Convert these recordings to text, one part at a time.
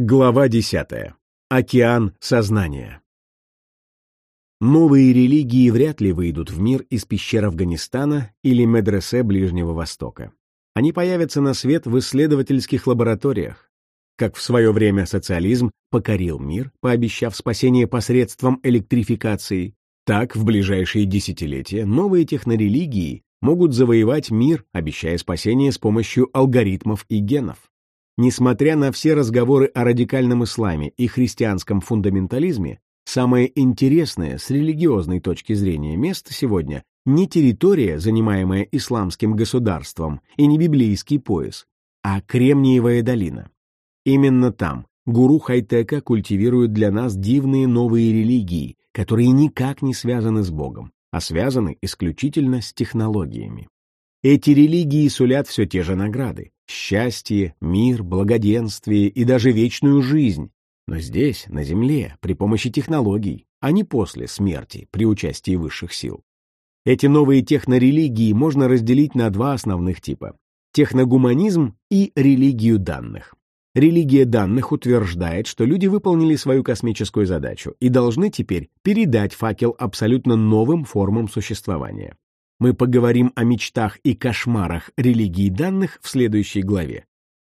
Глава 10. Океан сознания. Новые религии вряд ли выйдут в мир из пещер Афганистана или медресе Ближнего Востока. Они появятся на свет в исследовательских лабораториях. Как в свое время социализм покорил мир, пообещав спасение посредством электрификации, так в ближайшие десятилетия новые технорелигии могут завоевать мир, обещая спасение с помощью алгоритмов и генов. Несмотря на все разговоры о радикальном исламе и христианском фундаментализме, самое интересное с религиозной точки зрения место сегодня не территория, занимаемая исламским государством, и не библейский пояс, а Кремниевая долина. Именно там гуру хай-тека культивирует для нас дивные новые религии, которые никак не связаны с Богом, а связаны исключительно с технологиями. Эти религии сулят все те же награды — счастье, мир, благоденствие и даже вечную жизнь. Но здесь, на Земле, при помощи технологий, а не после смерти, при участии высших сил. Эти новые технорелигии можно разделить на два основных типа — техногуманизм и религию данных. Религия данных утверждает, что люди выполнили свою космическую задачу и должны теперь передать факел абсолютно новым формам существования. Мы поговорим о мечтах и кошмарах религии данных в следующей главе.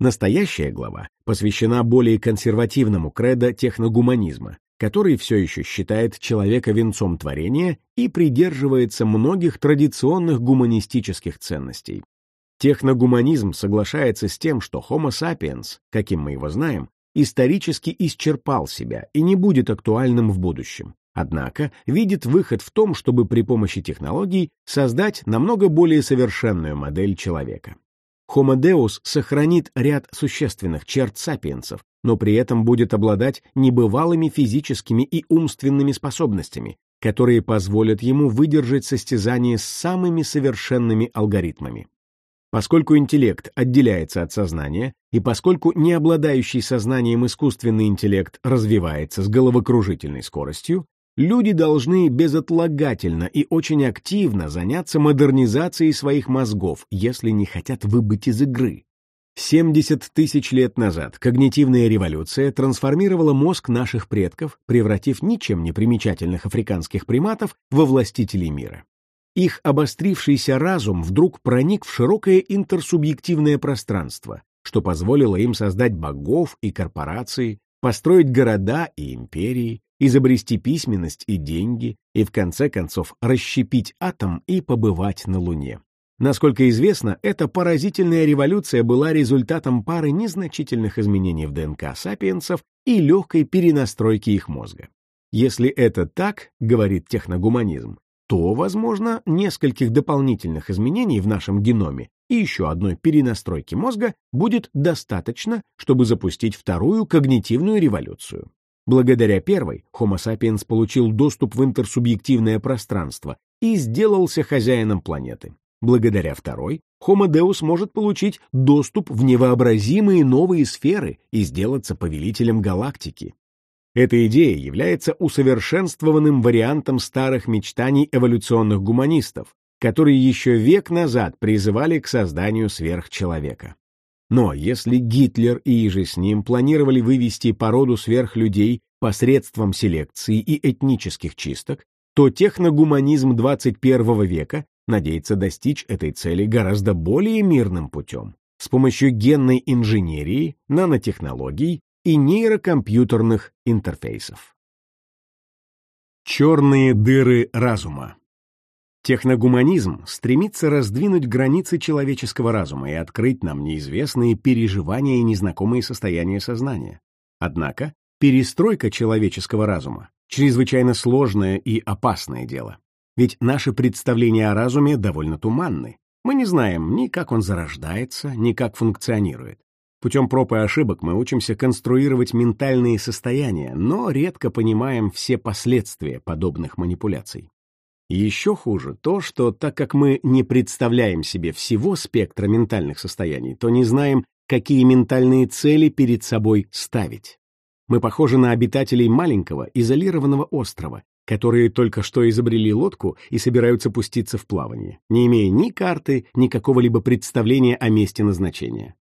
Настоящая глава посвящена более консервативному кредо техногуманизма, который все еще считает человека венцом творения и придерживается многих традиционных гуманистических ценностей. Техногуманизм соглашается с тем, что Homo sapiens, каким мы его знаем, исторически исчерпал себя и не будет актуальным в будущем. Однако видит выход в том, чтобы при помощи технологий создать намного более совершенную модель человека. Homo Deus сохранит ряд существенных черт сапиенсов, но при этом будет обладать небывалыми физическими и умственными способностями, которые позволят ему выдержать состязание с самыми совершенными алгоритмами. Поскольку интеллект отделяется от сознания, и поскольку не обладающий сознанием искусственный интеллект развивается с головокружительной скоростью, Люди должны безотлагательно и очень активно заняться модернизацией своих мозгов, если не хотят выбыть из игры. 70 тысяч лет назад когнитивная революция трансформировала мозг наших предков, превратив ничем не примечательных африканских приматов во властителей мира. Их обострившийся разум вдруг проник в широкое интерсубъективное пространство, что позволило им создать богов и корпорации, построить города и империи, изобрести письменность и деньги, и в конце концов расщепить атом и побывать на Луне. Насколько известно, эта поразительная революция была результатом пары незначительных изменений в ДНК сапиенсов и легкой перенастройки их мозга. Если это так, говорит техногуманизм, то, возможно, нескольких дополнительных изменений в нашем геноме и еще одной перенастройки мозга будет достаточно, чтобы запустить вторую когнитивную революцию. Благодаря первой Homo sapiens получил доступ в интерсубъективное пространство и сделался хозяином планеты. Благодаря второй Homo Deus может получить доступ в невообразимые новые сферы и сделаться повелителем галактики. Эта идея является усовершенствованным вариантом старых мечтаний эволюционных гуманистов, которые еще век назад призывали к созданию сверхчеловека. Но если Гитлер и иже с ним планировали вывести породу сверхлюдей посредством селекции и этнических чисток, то техногуманизм 21 века надеется достичь этой цели гораздо более мирным путем, с помощью генной инженерии, нанотехнологий и нейрокомпьютерных интерфейсов. Черные дыры разума Техногуманизм стремится раздвинуть границы человеческого разума и открыть нам неизвестные переживания и незнакомые состояния сознания. Однако, перестройка человеческого разума — чрезвычайно сложное и опасное дело. Ведь наши представления о разуме довольно туманны. Мы не знаем ни как он зарождается, ни как функционирует. Путем проб и ошибок мы учимся конструировать ментальные состояния, но редко понимаем все последствия подобных манипуляций. Еще хуже то, что так как мы не представляем себе всего спектра ментальных состояний, то не знаем, какие ментальные цели перед собой ставить. Мы похожи на обитателей маленького, изолированного острова, которые только что изобрели лодку и собираются пуститься в плавание, не имея ни карты, ни какого-либо представления о месте назначения.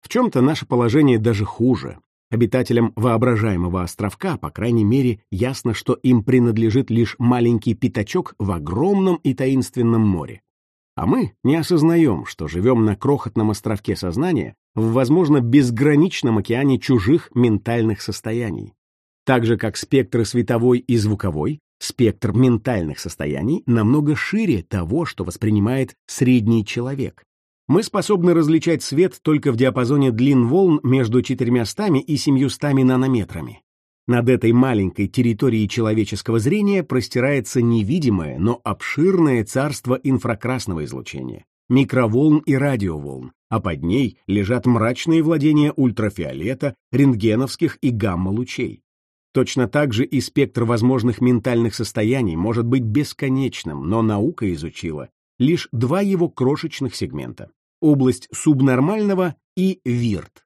В чем-то наше положение даже хуже. Обитателям воображаемого островка, по крайней мере, ясно, что им принадлежит лишь маленький пятачок в огромном и таинственном море. А мы не осознаем, что живем на крохотном островке сознания в, возможно, безграничном океане чужих ментальных состояний. Так же, как спектры световой и звуковой, спектр ментальных состояний намного шире того, что воспринимает средний человек. Мы способны различать свет только в диапазоне длин волн между 400 и 700 нанометрами. Над этой маленькой территорией человеческого зрения простирается невидимое, но обширное царство инфракрасного излучения, микроволн и радиоволн, а под ней лежат мрачные владения ультрафиолета, рентгеновских и гамма-лучей. Точно так же и спектр возможных ментальных состояний может быть бесконечным, но наука изучила лишь два его крошечных сегмента — область субнормального и ВИРТ.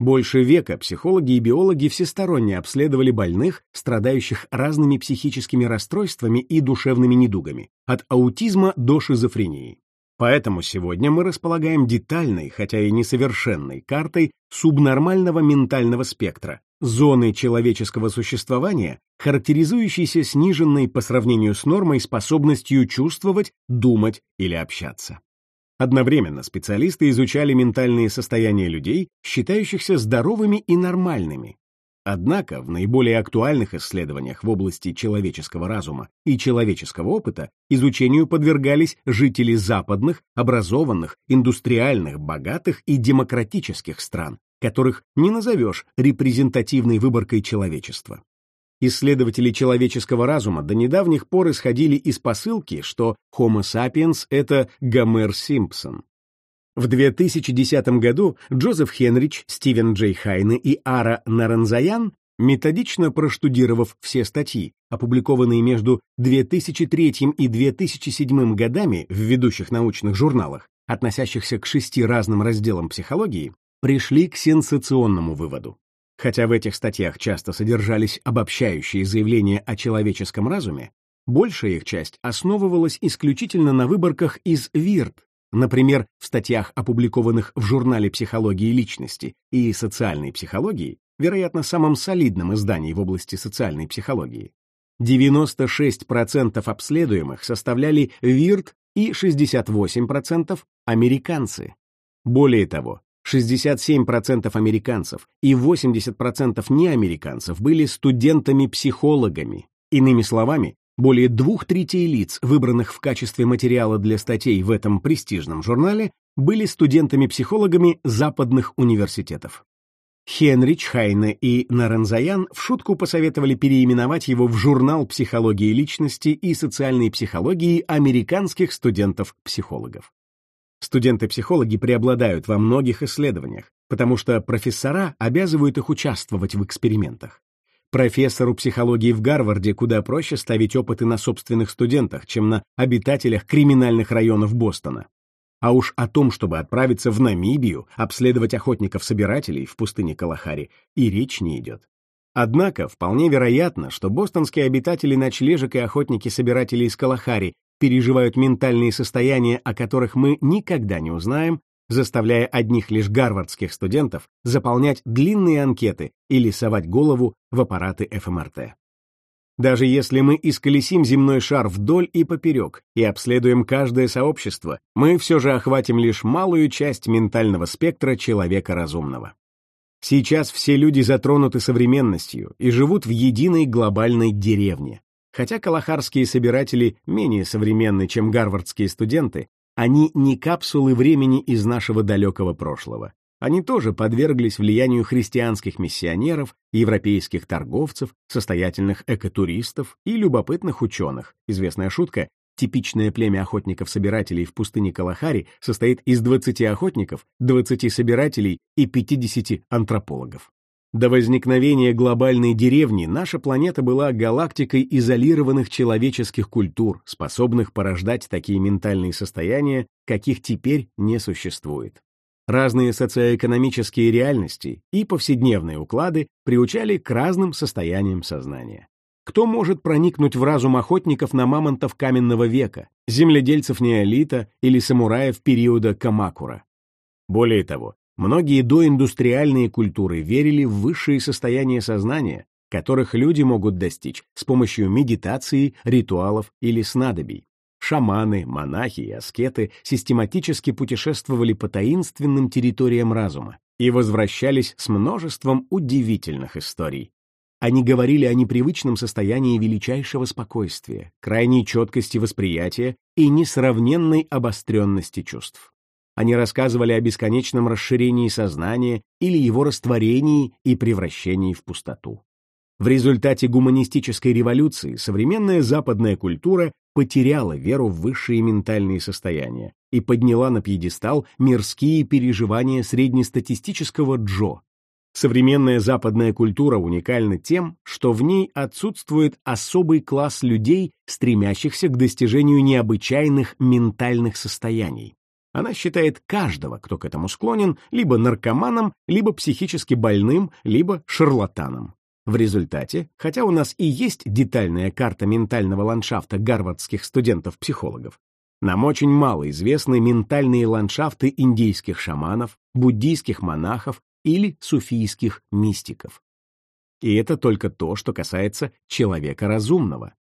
Больше века психологи и биологи всесторонне обследовали больных, страдающих разными психическими расстройствами и душевными недугами, от аутизма до шизофрении. Поэтому сегодня мы располагаем детальной, хотя и несовершенной, картой субнормального ментального спектра, зоны человеческого существования, характеризующейся сниженной по сравнению с нормой способностью чувствовать, думать или общаться. Одновременно специалисты изучали ментальные состояния людей, считающихся здоровыми и нормальными, Однако в наиболее актуальных исследованиях в области человеческого разума и человеческого опыта изучению подвергались жители западных, образованных, индустриальных, богатых и демократических стран, которых не назовешь репрезентативной выборкой человечества. Исследователи человеческого разума до недавних пор исходили из посылки, что Homo sapiens — это Гомер Симпсон, в 2010 году Джозеф Хенрич, Стивен Джей Хайне и Ара Наранзаян, методично проштудировав все статьи, опубликованные между 2003 и 2007 годами в ведущих научных журналах, относящихся к шести разным разделам психологии, пришли к сенсационному выводу. Хотя в этих статьях часто содержались обобщающие заявления о человеческом разуме, большая их часть основывалась исключительно на выборках из ВИРТ, Например, в статьях, опубликованных в журнале «Психологии личности» и «Социальной психологии», вероятно, самом солидном издании в области социальной психологии, 96% обследуемых составляли ВИРТ и 68% американцы. Более того, 67% американцев и 80% неамериканцев были студентами-психологами. Иными словами, более двух третей лиц, выбранных в качестве материала для статей в этом престижном журнале, были студентами-психологами западных университетов. Хенрич, Хайне и Наранзаян в шутку посоветовали переименовать его в журнал психологии личности и социальной психологии американских студентов-психологов. Студенты-психологи преобладают во многих исследованиях, потому что профессора обязывают их участвовать в экспериментах. Профессору психологии в Гарварде куда проще ставить опыты на собственных студентах, чем на обитателях криминальных районов Бостона. А уж о том, чтобы отправиться в Намибию, обследовать охотников-собирателей в пустыне Калахари, и речь не идет. Однако, вполне вероятно, что бостонские обитатели ночлежек и охотники-собиратели из Калахари переживают ментальные состояния, о которых мы никогда не узнаем, заставляя одних лишь гарвардских студентов заполнять длинные анкеты или совать голову в аппараты ФМРТ. Даже если мы исколесим земной шар вдоль и поперек и обследуем каждое сообщество, мы все же охватим лишь малую часть ментального спектра человека разумного. Сейчас все люди затронуты современностью и живут в единой глобальной деревне. Хотя калахарские собиратели менее современны, чем гарвардские студенты, они не капсулы времени из нашего далекого прошлого. Они тоже подверглись влиянию христианских миссионеров, европейских торговцев, состоятельных экотуристов и любопытных ученых. Известная шутка Типичное племя охотников-собирателей в пустыне Калахари состоит из 20 охотников, 20 собирателей и 50 антропологов. До возникновения глобальной деревни наша планета была галактикой изолированных человеческих культур, способных порождать такие ментальные состояния, каких теперь не существует. Разные социоэкономические реальности и повседневные уклады приучали к разным состояниям сознания. Кто может проникнуть в разум охотников на мамонтов каменного века, земледельцев неолита или самураев периода Камакура? Более того, Многие доиндустриальные культуры верили в высшие состояния сознания, которых люди могут достичь с помощью медитации, ритуалов или снадобий. Шаманы, монахи и аскеты систематически путешествовали по таинственным территориям разума и возвращались с множеством удивительных историй. Они говорили о непривычном состоянии величайшего спокойствия, крайней четкости восприятия и несравненной обостренности чувств. Они рассказывали о бесконечном расширении сознания или его растворении и превращении в пустоту. В результате гуманистической революции современная западная культура потеряла веру в высшие ментальные состояния и подняла на пьедестал мирские переживания среднестатистического Джо. Современная западная культура уникальна тем, что в ней отсутствует особый класс людей, стремящихся к достижению необычайных ментальных состояний. Она считает каждого, кто к этому склонен, либо наркоманом, либо психически больным, либо шарлатаном. В результате, хотя у нас и есть детальная карта ментального ландшафта гарвардских студентов-психологов, нам очень мало известны ментальные ландшафты индейских шаманов, буддийских монахов или суфийских мистиков. И это только то, что касается человека разумного.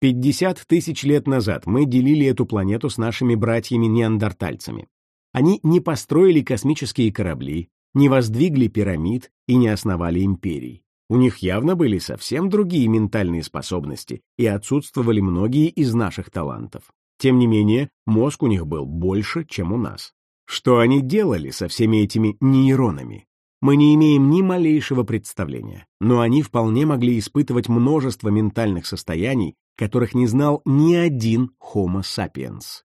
50 тысяч лет назад мы делили эту планету с нашими братьями-неандертальцами. Они не построили космические корабли, не воздвигли пирамид и не основали империй. У них явно были совсем другие ментальные способности и отсутствовали многие из наших талантов. Тем не менее, мозг у них был больше, чем у нас. Что они делали со всеми этими нейронами? Мы не имеем ни малейшего представления, но они вполне могли испытывать множество ментальных состояний, которых не знал ни один Homo sapiens.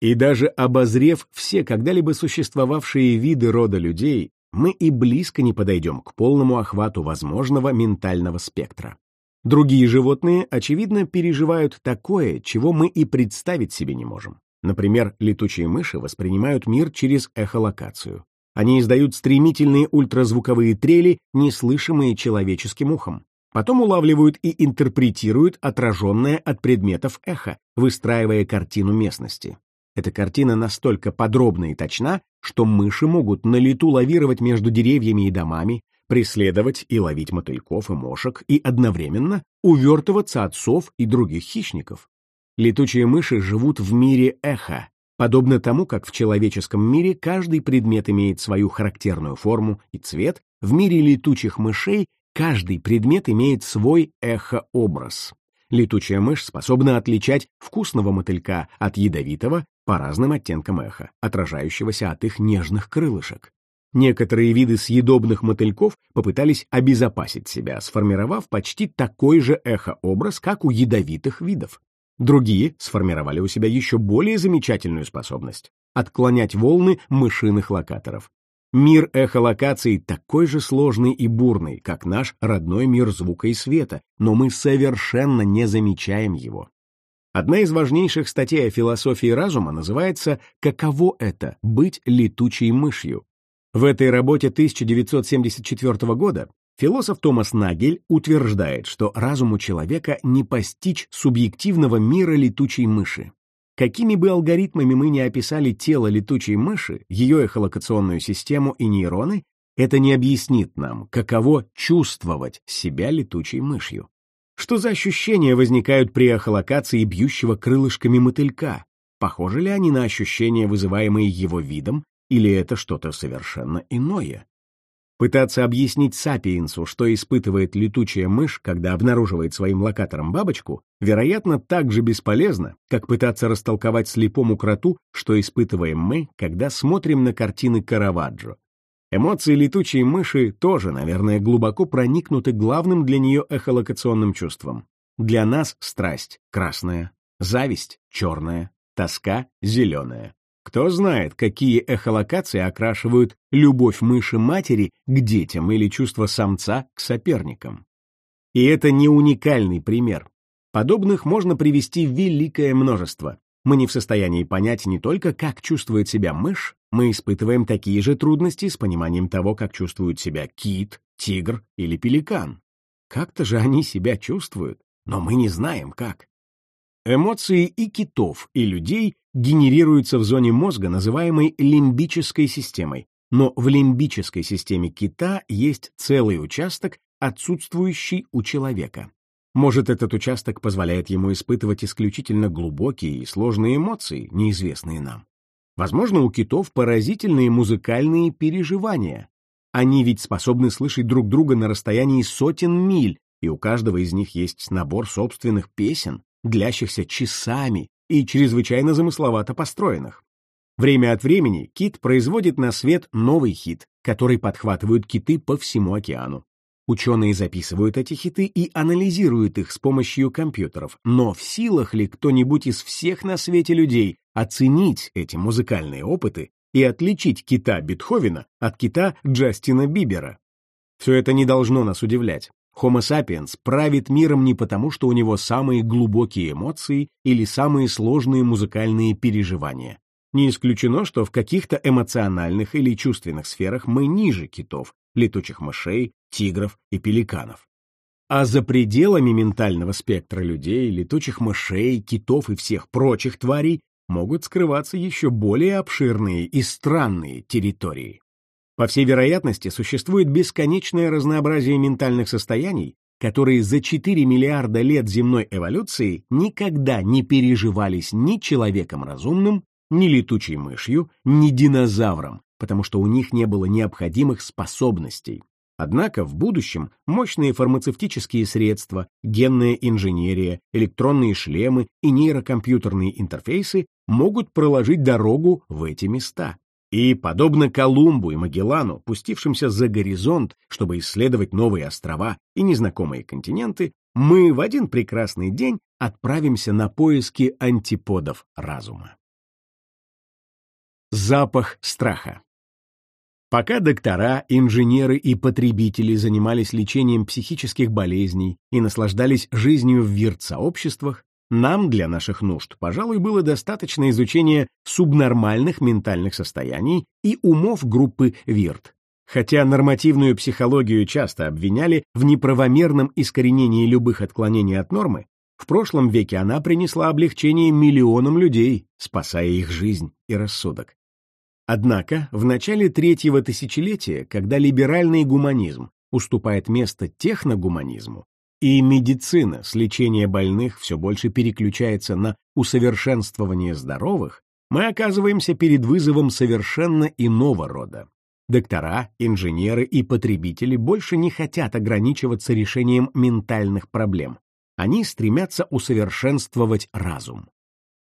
И даже обозрев все когда-либо существовавшие виды рода людей, мы и близко не подойдем к полному охвату возможного ментального спектра. Другие животные, очевидно, переживают такое, чего мы и представить себе не можем. Например, летучие мыши воспринимают мир через эхолокацию. Они издают стремительные ультразвуковые трели, неслышимые человеческим ухом. Потом улавливают и интерпретируют отраженное от предметов эхо, выстраивая картину местности. Эта картина настолько подробна и точна, что мыши могут на лету лавировать между деревьями и домами, преследовать и ловить мотыльков и мошек и одновременно увертываться от сов и других хищников. Летучие мыши живут в мире эха, подобно тому, как в человеческом мире каждый предмет имеет свою характерную форму и цвет, в мире летучих мышей каждый предмет имеет свой эхообраз. Летучая мышь способна отличать вкусного мотылька от ядовитого по разным оттенкам эха, отражающегося от их нежных крылышек. Некоторые виды съедобных мотыльков попытались обезопасить себя, сформировав почти такой же эхообраз, как у ядовитых видов. Другие сформировали у себя еще более замечательную способность — отклонять волны мышиных локаторов. Мир эхолокаций такой же сложный и бурный, как наш родной мир звука и света, но мы совершенно не замечаем его. Одна из важнейших статей о философии разума называется «Каково это — быть летучей мышью?». В этой работе 1974 года философ Томас Нагель утверждает, что разуму человека не постичь субъективного мира летучей мыши. Какими бы алгоритмами мы ни описали тело летучей мыши, ее эхолокационную систему и нейроны, это не объяснит нам, каково чувствовать себя летучей мышью. Что за ощущения возникают при эхолокации бьющего крылышками мотылька? Похожи ли они на ощущения, вызываемые его видом, или это что-то совершенно иное? Пытаться объяснить сапиенсу, что испытывает летучая мышь, когда обнаруживает своим локатором бабочку, вероятно, так же бесполезно, как пытаться растолковать слепому кроту, что испытываем мы, когда смотрим на картины Караваджо, Эмоции летучей мыши тоже, наверное, глубоко проникнуты главным для нее эхолокационным чувством. Для нас страсть красная, зависть черная, тоска зеленая. Кто знает, какие эхолокации окрашивают любовь мыши-матери к детям или чувство самца к соперникам. И это не уникальный пример. Подобных можно привести великое множество. Мы не в состоянии понять не только, как чувствует себя мышь, мы испытываем такие же трудности с пониманием того, как чувствуют себя кит, тигр или пеликан. Как-то же они себя чувствуют, но мы не знаем как. Эмоции и китов, и людей генерируются в зоне мозга, называемой лимбической системой, но в лимбической системе кита есть целый участок, отсутствующий у человека. Может, этот участок позволяет ему испытывать исключительно глубокие и сложные эмоции, неизвестные нам. Возможно, у китов поразительные музыкальные переживания. Они ведь способны слышать друг друга на расстоянии сотен миль, и у каждого из них есть набор собственных песен, длящихся часами и чрезвычайно замысловато построенных. Время от времени кит производит на свет новый хит, который подхватывают киты по всему океану. Ученые записывают эти хиты и анализируют их с помощью компьютеров, но в силах ли кто-нибудь из всех на свете людей оценить эти музыкальные опыты и отличить кита Бетховена от кита Джастина Бибера? Все это не должно нас удивлять. Homo sapiens правит миром не потому, что у него самые глубокие эмоции или самые сложные музыкальные переживания. Не исключено, что в каких-то эмоциональных или чувственных сферах мы ниже китов, летучих мышей, тигров и пеликанов. А за пределами ментального спектра людей, летучих мышей, китов и всех прочих тварей могут скрываться еще более обширные и странные территории. По всей вероятности, существует бесконечное разнообразие ментальных состояний, которые за 4 миллиарда лет земной эволюции никогда не переживались ни человеком разумным, ни летучей мышью, ни динозавром, потому что у них не было необходимых способностей. Однако в будущем мощные фармацевтические средства, генная инженерия, электронные шлемы и нейрокомпьютерные интерфейсы могут проложить дорогу в эти места. И, подобно Колумбу и Магеллану, пустившимся за горизонт, чтобы исследовать новые острова и незнакомые континенты, мы в один прекрасный день отправимся на поиски антиподов разума. Запах страха Пока доктора, инженеры и потребители занимались лечением психических болезней и наслаждались жизнью в вирт-сообществах, нам для наших нужд, пожалуй, было достаточно изучения субнормальных ментальных состояний и умов группы ВИРТ. Хотя нормативную психологию часто обвиняли в неправомерном искоренении любых отклонений от нормы, в прошлом веке она принесла облегчение миллионам людей, спасая их жизнь и рассудок. Однако в начале третьего тысячелетия, когда либеральный гуманизм уступает место техногуманизму, и медицина с лечения больных все больше переключается на усовершенствование здоровых, мы оказываемся перед вызовом совершенно иного рода. Доктора, инженеры и потребители больше не хотят ограничиваться решением ментальных проблем. Они стремятся усовершенствовать разум.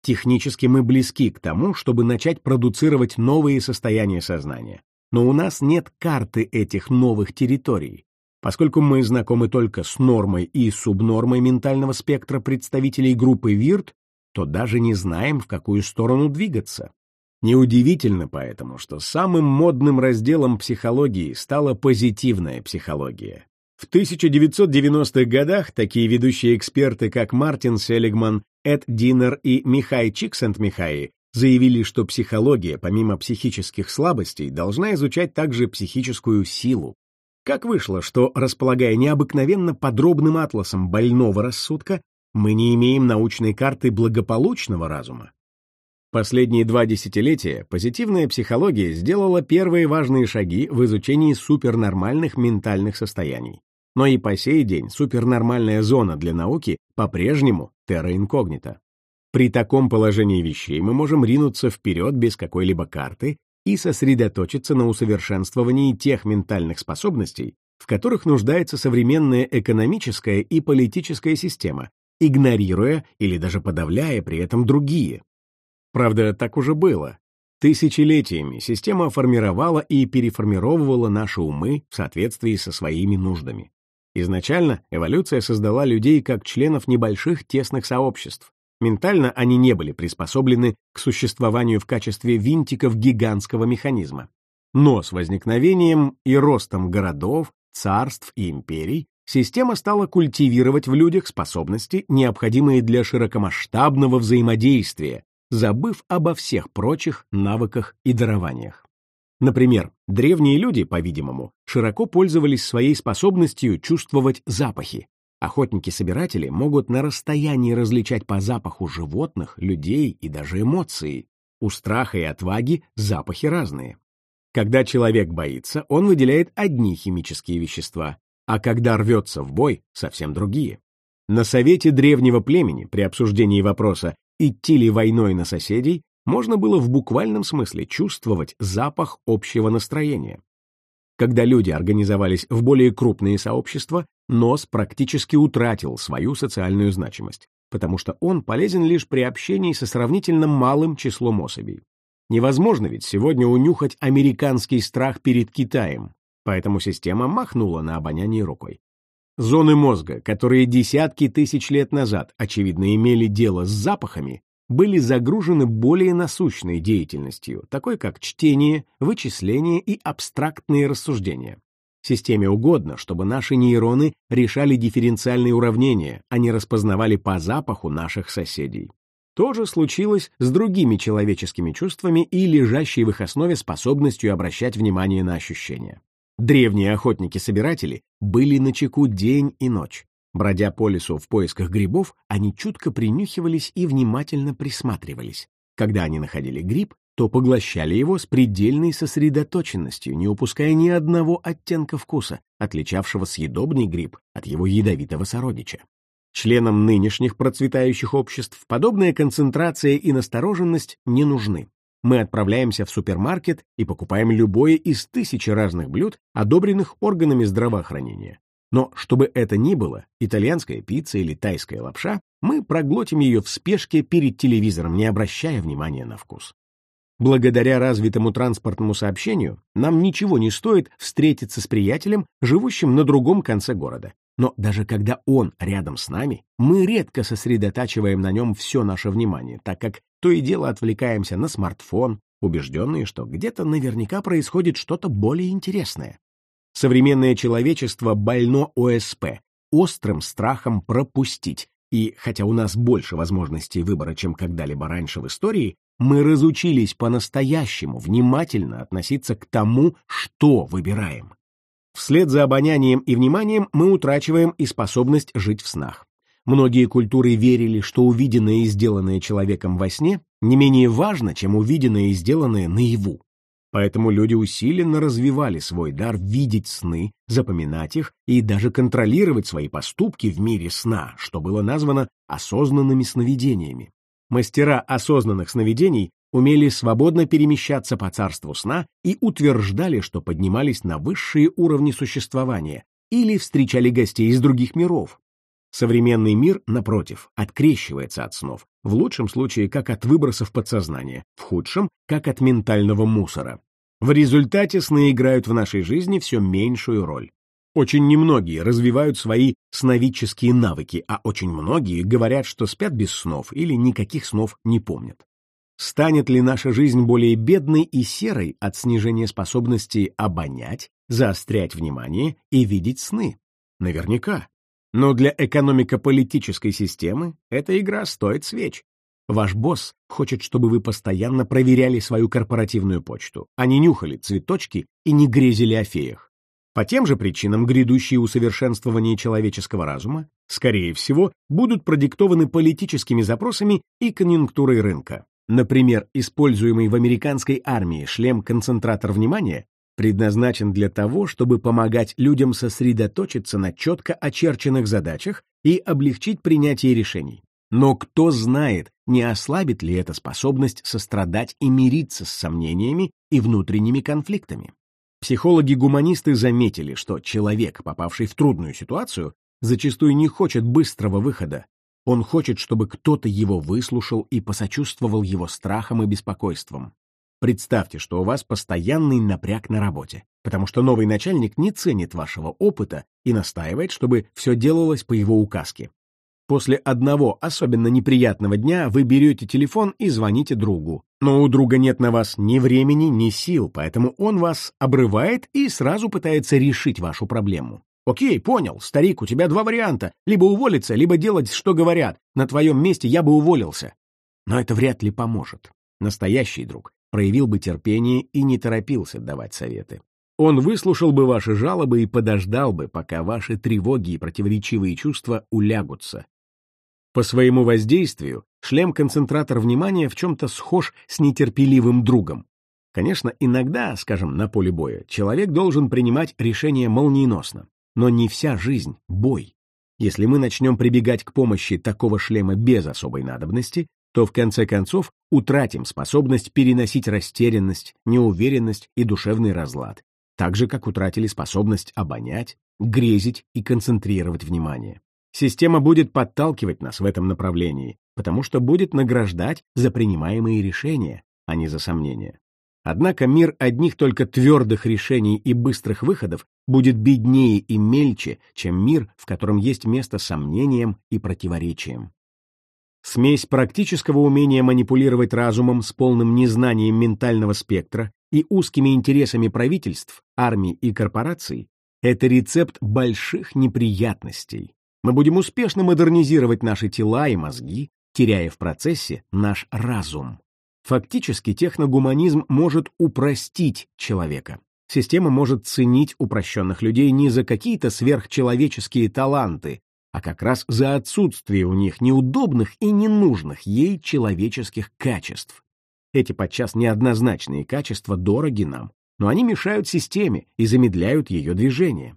Технически мы близки к тому, чтобы начать продуцировать новые состояния сознания. Но у нас нет карты этих новых территорий, Поскольку мы знакомы только с нормой и субнормой ментального спектра представителей группы ВИРТ, то даже не знаем, в какую сторону двигаться. Неудивительно поэтому, что самым модным разделом психологии стала позитивная психология. В 1990-х годах такие ведущие эксперты, как Мартин Селигман, Эд Динер и Михай Чиксент-Михай заявили, что психология, помимо психических слабостей, должна изучать также психическую силу. Как вышло, что, располагая необыкновенно подробным атласом больного рассудка, мы не имеем научной карты благополучного разума? Последние два десятилетия позитивная психология сделала первые важные шаги в изучении супернормальных ментальных состояний. Но и по сей день супернормальная зона для науки по-прежнему терра инкогнита. При таком положении вещей мы можем ринуться вперед без какой-либо карты и сосредоточиться на усовершенствовании тех ментальных способностей, в которых нуждается современная экономическая и политическая система, игнорируя или даже подавляя при этом другие. Правда, так уже было. Тысячелетиями система формировала и переформировывала наши умы в соответствии со своими нуждами. Изначально эволюция создала людей как членов небольших тесных сообществ, Ментально они не были приспособлены к существованию в качестве винтиков гигантского механизма. Но с возникновением и ростом городов, царств и империй система стала культивировать в людях способности, необходимые для широкомасштабного взаимодействия, забыв обо всех прочих навыках и дарованиях. Например, древние люди, по-видимому, широко пользовались своей способностью чувствовать запахи, Охотники-собиратели могут на расстоянии различать по запаху животных, людей и даже эмоции. У страха и отваги запахи разные. Когда человек боится, он выделяет одни химические вещества, а когда рвется в бой, совсем другие. На совете древнего племени при обсуждении вопроса, идти ли войной на соседей, можно было в буквальном смысле чувствовать запах общего настроения. Когда люди организовались в более крупные сообщества, нос практически утратил свою социальную значимость, потому что он полезен лишь при общении со сравнительно малым числом особей. Невозможно ведь сегодня унюхать американский страх перед Китаем, поэтому система махнула на обоняние рукой. Зоны мозга, которые десятки тысяч лет назад, очевидно, имели дело с запахами, были загружены более насущной деятельностью, такой как чтение, вычисление и абстрактные рассуждения. Системе угодно, чтобы наши нейроны решали дифференциальные уравнения, а не распознавали по запаху наших соседей. То же случилось с другими человеческими чувствами и лежащей в их основе способностью обращать внимание на ощущения. Древние охотники-собиратели были на чеку день и ночь. Бродя по лесу в поисках грибов, они чутко принюхивались и внимательно присматривались. Когда они находили гриб, то поглощали его с предельной сосредоточенностью, не упуская ни одного оттенка вкуса, отличавшего съедобный гриб от его ядовитого сородича. Членам нынешних процветающих обществ подобная концентрация и настороженность не нужны. Мы отправляемся в супермаркет и покупаем любое из тысячи разных блюд, одобренных органами здравоохранения. Но чтобы это ни было, итальянская пицца или тайская лапша, мы проглотим ее в спешке перед телевизором, не обращая внимания на вкус. Благодаря развитому транспортному сообщению нам ничего не стоит встретиться с приятелем, живущим на другом конце города. Но даже когда он рядом с нами, мы редко сосредотачиваем на нем все наше внимание, так как то и дело отвлекаемся на смартфон, убежденные, что где-то наверняка происходит что-то более интересное. Современное человечество больно ОСП, острым страхом пропустить, и хотя у нас больше возможностей выбора, чем когда-либо раньше в истории, мы разучились по-настоящему внимательно относиться к тому, что выбираем. Вслед за обонянием и вниманием мы утрачиваем и способность жить в снах. Многие культуры верили, что увиденное и сделанное человеком во сне не менее важно, чем увиденное и сделанное наяву. Поэтому люди усиленно развивали свой дар видеть сны, запоминать их и даже контролировать свои поступки в мире сна, что было названо осознанными сновидениями. Мастера осознанных сновидений умели свободно перемещаться по царству сна и утверждали, что поднимались на высшие уровни существования или встречали гостей из других миров. Современный мир, напротив, открещивается от снов, в лучшем случае как от выбросов подсознания, в худшем — как от ментального мусора. В результате сны играют в нашей жизни все меньшую роль. Очень немногие развивают свои сновидческие навыки, а очень многие говорят, что спят без снов или никаких снов не помнят. Станет ли наша жизнь более бедной и серой от снижения способности обонять, заострять внимание и видеть сны? Наверняка. Но для экономико-политической системы эта игра стоит свеч. Ваш босс хочет, чтобы вы постоянно проверяли свою корпоративную почту, а не нюхали цветочки и не грезили о феях. По тем же причинам грядущие усовершенствования человеческого разума, скорее всего, будут продиктованы политическими запросами и конъюнктурой рынка. Например, используемый в американской армии шлем-концентратор внимания предназначен для того, чтобы помогать людям сосредоточиться на четко очерченных задачах и облегчить принятие решений. Но кто знает, не ослабит ли эта способность сострадать и мириться с сомнениями и внутренними конфликтами. Психологи-гуманисты заметили, что человек, попавший в трудную ситуацию, зачастую не хочет быстрого выхода, он хочет, чтобы кто-то его выслушал и посочувствовал его страхам и беспокойствам. Представьте, что у вас постоянный напряг на работе, потому что новый начальник не ценит вашего опыта и настаивает, чтобы все делалось по его указке. После одного особенно неприятного дня вы берете телефон и звоните другу. Но у друга нет на вас ни времени, ни сил, поэтому он вас обрывает и сразу пытается решить вашу проблему. Окей, понял, старик, у тебя два варианта. Либо уволиться, либо делать, что говорят. На твоем месте я бы уволился. Но это вряд ли поможет. Настоящий друг проявил бы терпение и не торопился давать советы. Он выслушал бы ваши жалобы и подождал бы, пока ваши тревоги и противоречивые чувства улягутся. По своему воздействию шлем-концентратор внимания в чем-то схож с нетерпеливым другом. Конечно, иногда, скажем, на поле боя, человек должен принимать решения молниеносно, но не вся жизнь — бой. Если мы начнем прибегать к помощи такого шлема без особой надобности, то в конце концов утратим способность переносить растерянность, неуверенность и душевный разлад, так же, как утратили способность обонять, грезить и концентрировать внимание. Система будет подталкивать нас в этом направлении, потому что будет награждать за принимаемые решения, а не за сомнения. Однако мир одних только твердых решений и быстрых выходов будет беднее и мельче, чем мир, в котором есть место сомнениям и противоречиям. Смесь практического умения манипулировать разумом с полным незнанием ментального спектра и узкими интересами правительств, армий и корпораций — это рецепт больших неприятностей. Мы будем успешно модернизировать наши тела и мозги, теряя в процессе наш разум. Фактически техногуманизм может упростить человека. Система может ценить упрощенных людей не за какие-то сверхчеловеческие таланты, а как раз за отсутствие у них неудобных и ненужных ей человеческих качеств. Эти подчас неоднозначные качества дороги нам, но они мешают системе и замедляют ее движение.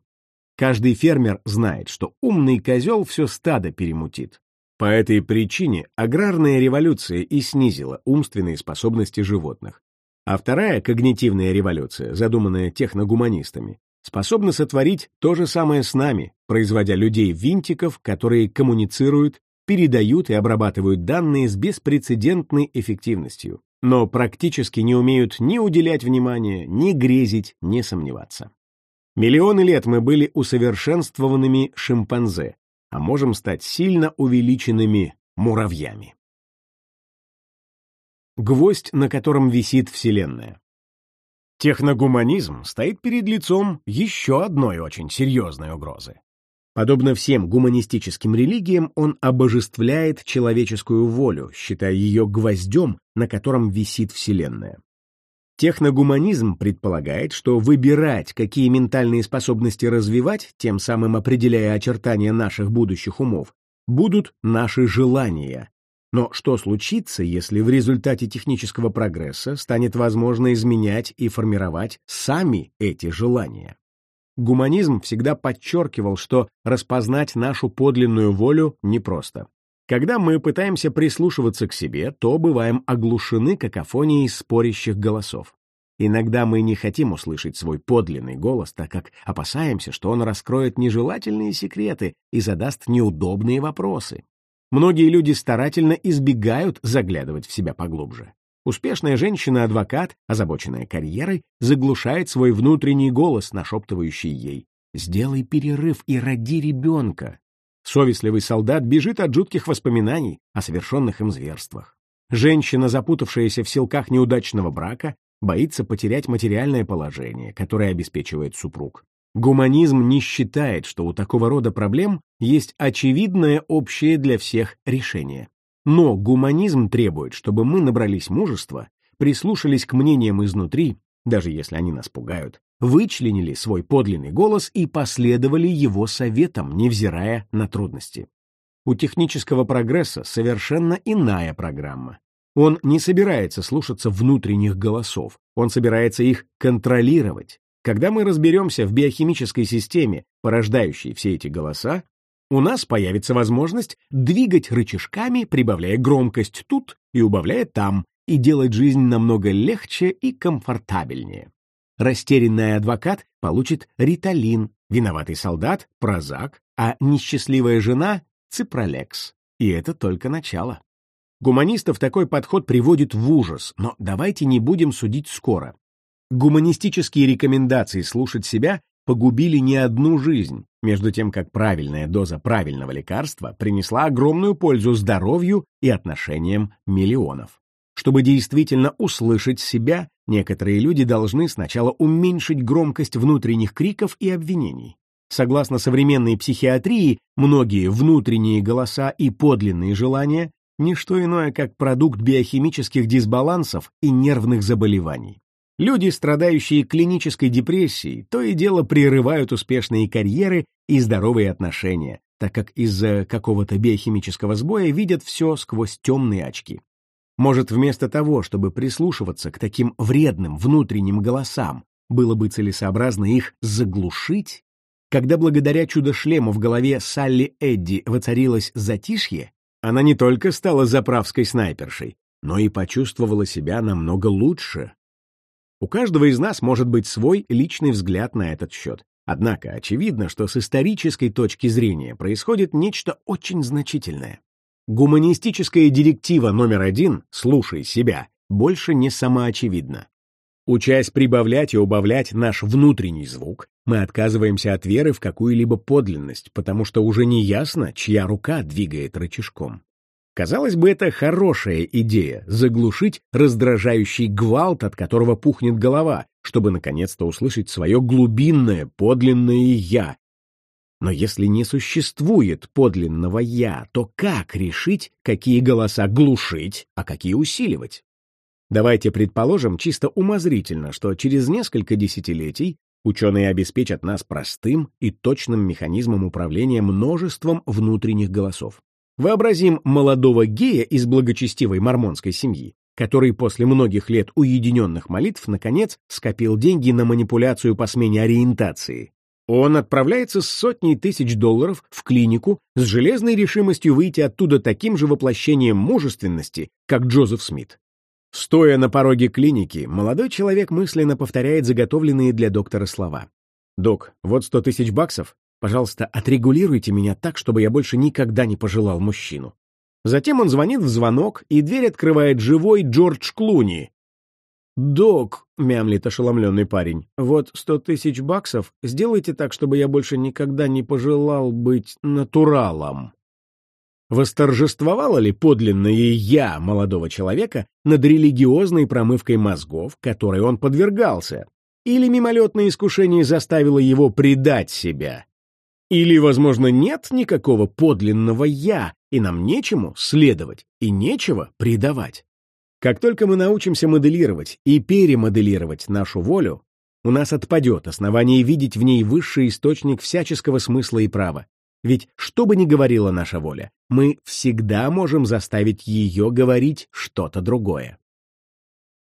Каждый фермер знает, что умный козел все стадо перемутит. По этой причине аграрная революция и снизила умственные способности животных. А вторая когнитивная революция, задуманная техногуманистами, способна сотворить то же самое с нами, производя людей-винтиков, которые коммуницируют, передают и обрабатывают данные с беспрецедентной эффективностью, но практически не умеют ни уделять внимания, ни грезить, ни сомневаться. Миллионы лет мы были усовершенствованными шимпанзе, а можем стать сильно увеличенными муравьями. Гвоздь, на котором висит Вселенная. Техногуманизм стоит перед лицом еще одной очень серьезной угрозы. Подобно всем гуманистическим религиям, он обожествляет человеческую волю, считая ее гвоздем, на котором висит Вселенная. Техногуманизм предполагает, что выбирать, какие ментальные способности развивать, тем самым определяя очертания наших будущих умов, будут наши желания, но что случится, если в результате технического прогресса станет возможно изменять и формировать сами эти желания? Гуманизм всегда подчеркивал, что распознать нашу подлинную волю непросто. Когда мы пытаемся прислушиваться к себе, то бываем оглушены какофонией спорящих голосов. Иногда мы не хотим услышать свой подлинный голос, так как опасаемся, что он раскроет нежелательные секреты и задаст неудобные вопросы. Многие люди старательно избегают заглядывать в себя поглубже. Успешная женщина-адвокат, озабоченная карьерой, заглушает свой внутренний голос, нашептывающий ей «Сделай перерыв и роди ребенка». Совестливый солдат бежит от жутких воспоминаний о совершенных им зверствах. Женщина, запутавшаяся в силках неудачного брака, боится потерять материальное положение, которое обеспечивает супруг. Гуманизм не считает, что у такого рода проблем есть очевидное общее для всех решение. Но гуманизм требует, чтобы мы набрались мужества, прислушались к мнениям изнутри, даже если они нас пугают, вычленили свой подлинный голос и последовали его советам, невзирая на трудности. У технического прогресса совершенно иная программа. Он не собирается слушаться внутренних голосов, он собирается их контролировать, когда мы разберемся в биохимической системе, порождающей все эти голоса, у нас появится возможность двигать рычажками, прибавляя громкость тут и убавляя там, и делать жизнь намного легче и комфортабельнее. Растерянный адвокат получит риталин, виноватый солдат — прозак, а несчастливая жена — ципролекс. И это только начало. Гуманистов такой подход приводит в ужас, но давайте не будем судить скоро. Гуманистические рекомендации слушать себя погубили не одну жизнь, между тем как правильная доза правильного лекарства принесла огромную пользу здоровью и отношениям миллионов. Чтобы действительно услышать себя, некоторые люди должны сначала уменьшить громкость внутренних криков и обвинений. Согласно современной психиатрии, многие внутренние голоса и подлинные желания – не что иное, как продукт биохимических дисбалансов и нервных заболеваний. Люди, страдающие клинической депрессией, то и дело прерывают успешные карьеры и здоровые отношения, так как из-за какого-то биохимического сбоя видят все сквозь темные очки. Может, вместо того, чтобы прислушиваться к таким вредным внутренним голосам, было бы целесообразно их заглушить? Когда благодаря чудо-шлему в голове Салли Эдди воцарилось затишье, она не только стала заправской снайпершей, но и почувствовала себя намного лучше. У каждого из нас может быть свой личный взгляд на этот счет. Однако очевидно, что с исторической точки зрения происходит нечто очень значительное. Гуманистическая директива номер один «слушай себя» больше не самоочевидна. Учась прибавлять и убавлять наш внутренний звук, мы отказываемся от веры в какую-либо подлинность, потому что уже не ясно, чья рука двигает рычажком. Казалось бы, это хорошая идея — заглушить раздражающий гвалт, от которого пухнет голова, чтобы наконец-то услышать свое глубинное, подлинное «я». Но если не существует подлинного «я», то как решить, какие голоса глушить, а какие усиливать? Давайте предположим чисто умозрительно, что через несколько десятилетий ученые обеспечат нас простым и точным механизмом управления множеством внутренних голосов. Вообразим молодого гея из благочестивой мормонской семьи, который после многих лет уединенных молитв, наконец, скопил деньги на манипуляцию по смене ориентации. Он отправляется с сотней тысяч долларов в клинику с железной решимостью выйти оттуда таким же воплощением мужественности, как Джозеф Смит. Стоя на пороге клиники, молодой человек мысленно повторяет заготовленные для доктора слова. «Док, вот сто тысяч баксов. Пожалуйста, отрегулируйте меня так, чтобы я больше никогда не пожелал мужчину». Затем он звонит в звонок, и дверь открывает живой Джордж Клуни. «Док», — мямлит ошеломленный парень, — «вот сто тысяч баксов, сделайте так, чтобы я больше никогда не пожелал быть натуралом». Восторжествовало ли подлинное «я» молодого человека над религиозной промывкой мозгов, которой он подвергался? Или мимолетное искушение заставило его предать себя? Или, возможно, нет никакого подлинного «я», и нам нечему следовать и нечего предавать? Как только мы научимся моделировать и перемоделировать нашу волю, у нас отпадет основание видеть в ней высший источник всяческого смысла и права, ведь что бы ни говорила наша воля, мы всегда можем заставить ее говорить что-то другое.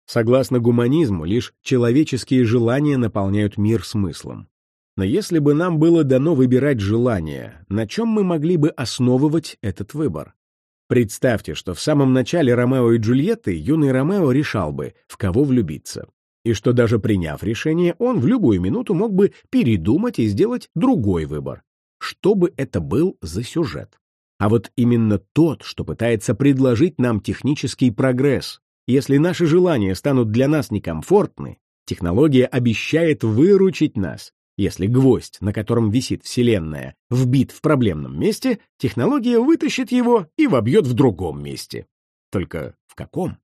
Согласно гуманизму, лишь человеческие желания наполняют мир смыслом. Но если бы нам было дано выбирать желания, на чем мы могли бы основывать этот выбор? Представьте, что в самом начале Ромео и Джульетты юный Ромео решал бы, в кого влюбиться. И что даже приняв решение, он в любую минуту мог бы передумать и сделать другой выбор что бы это был за сюжет. А вот именно тот, что пытается предложить нам технический прогресс. Если наши желания станут для нас некомфортны, технология обещает выручить нас. Если гвоздь, на котором висит Вселенная, вбит в проблемном месте, технология вытащит его и вобьет в другом месте. Только в каком?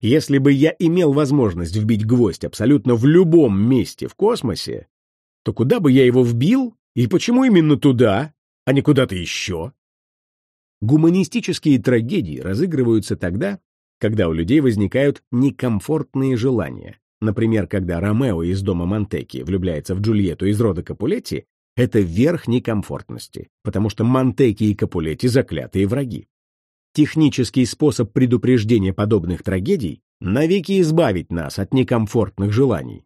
Если бы я имел возможность вбить гвоздь абсолютно в любом месте в космосе, то куда бы я его вбил, и почему именно туда, а не куда-то еще? Гуманистические трагедии разыгрываются тогда, когда у людей возникают некомфортные желания. Например, когда Ромео из дома Монтеки влюбляется в Джульетту из рода Капулетти, это верх некомфортности, потому что Монтеки и Капулетти заклятые враги. Технический способ предупреждения подобных трагедий — навеки избавить нас от некомфортных желаний.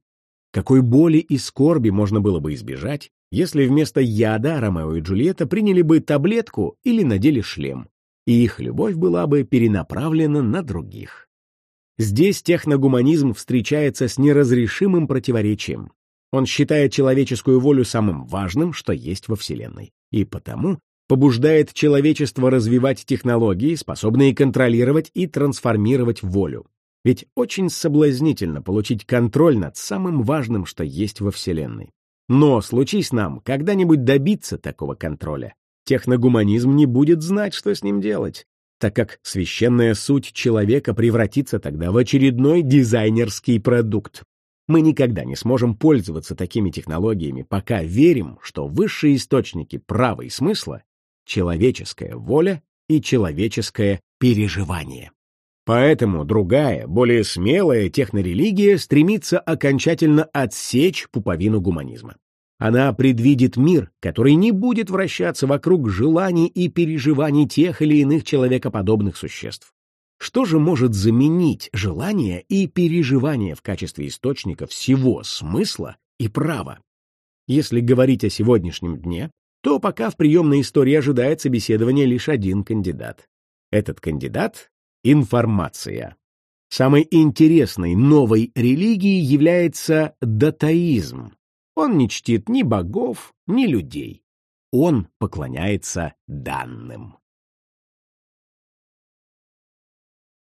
Какой боли и скорби можно было бы избежать, если вместо яда Ромео и Джульетта приняли бы таблетку или надели шлем, и их любовь была бы перенаправлена на других. Здесь техногуманизм встречается с неразрешимым противоречием. Он считает человеческую волю самым важным, что есть во Вселенной, и потому побуждает человечество развивать технологии, способные контролировать и трансформировать волю. Ведь очень соблазнительно получить контроль над самым важным, что есть во Вселенной. Но случись нам когда-нибудь добиться такого контроля, техногуманизм не будет знать, что с ним делать, так как священная суть человека превратится тогда в очередной дизайнерский продукт. Мы никогда не сможем пользоваться такими технологиями, пока верим, что высшие источники права и смысла — человеческая воля и человеческое переживание. Поэтому другая, более смелая технорелигия стремится окончательно отсечь пуповину гуманизма. Она предвидит мир, который не будет вращаться вокруг желаний и переживаний тех или иных человекоподобных существ. Что же может заменить желание и переживание в качестве источника всего смысла и права? Если говорить о сегодняшнем дне, то пока в приемной истории ожидает собеседования лишь один кандидат. Этот кандидат — информация. Самой интересной новой религией является датаизм. Он не чтит ни богов, ни людей. Он поклоняется данным.